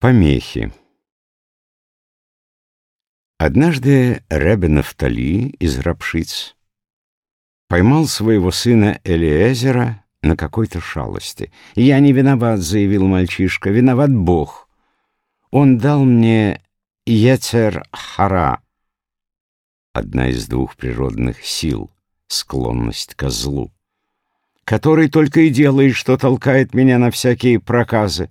Помехи. Однажды Ребе Нафтали из Рапшиц поймал своего сына Элиезера на какой-то шалости. «Я не виноват», — заявил мальчишка, — «виноват Бог. Он дал мне Ецер-Хара, одна из двух природных сил, склонность ко злу, который только и делает, что толкает меня на всякие проказы,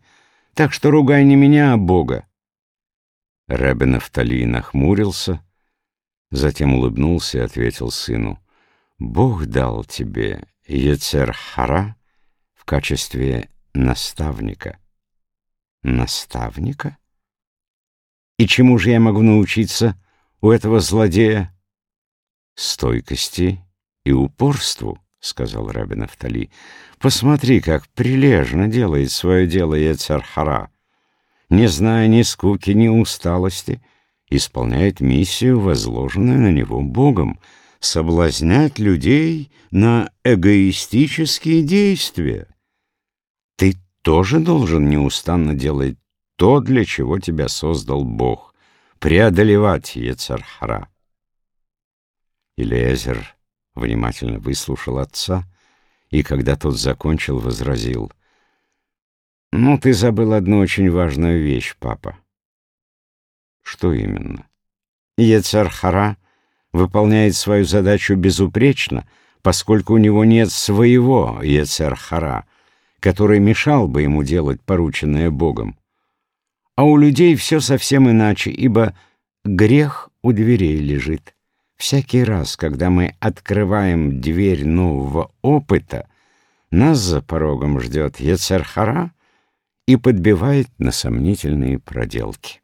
так что ругай не меня, а Бога. Ребе Нафтали нахмурился, затем улыбнулся и ответил сыну, «Бог дал тебе Ецер-Хара в качестве наставника». «Наставника? И чему же я могу научиться у этого злодея?» «Стойкости и упорству». — сказал Раби Нафтали. — Посмотри, как прилежно делает свое дело Ецархара. Не зная ни скуки, ни усталости, исполняет миссию, возложенную на него Богом, соблазнять людей на эгоистические действия. Ты тоже должен неустанно делать то, для чего тебя создал Бог, преодолевать Ецархара. Илиезер внимательно выслушал отца и, когда тот закончил, возразил. «Ну, ты забыл одну очень важную вещь, папа». «Что именно?» Ецархара выполняет свою задачу безупречно, поскольку у него нет своего Ецархара, который мешал бы ему делать порученное Богом. А у людей все совсем иначе, ибо грех у дверей лежит. Всякий раз, когда мы открываем дверь нового опыта, нас за порогом ждет Ецерхара и подбивает на сомнительные проделки.